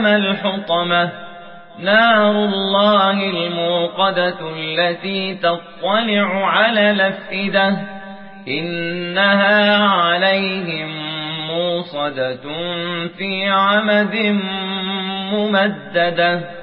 ما الحطمة. نار الله الموقدة التي تطلع على الأفئدة. إنها عليهم موصدة في عمد ممددة.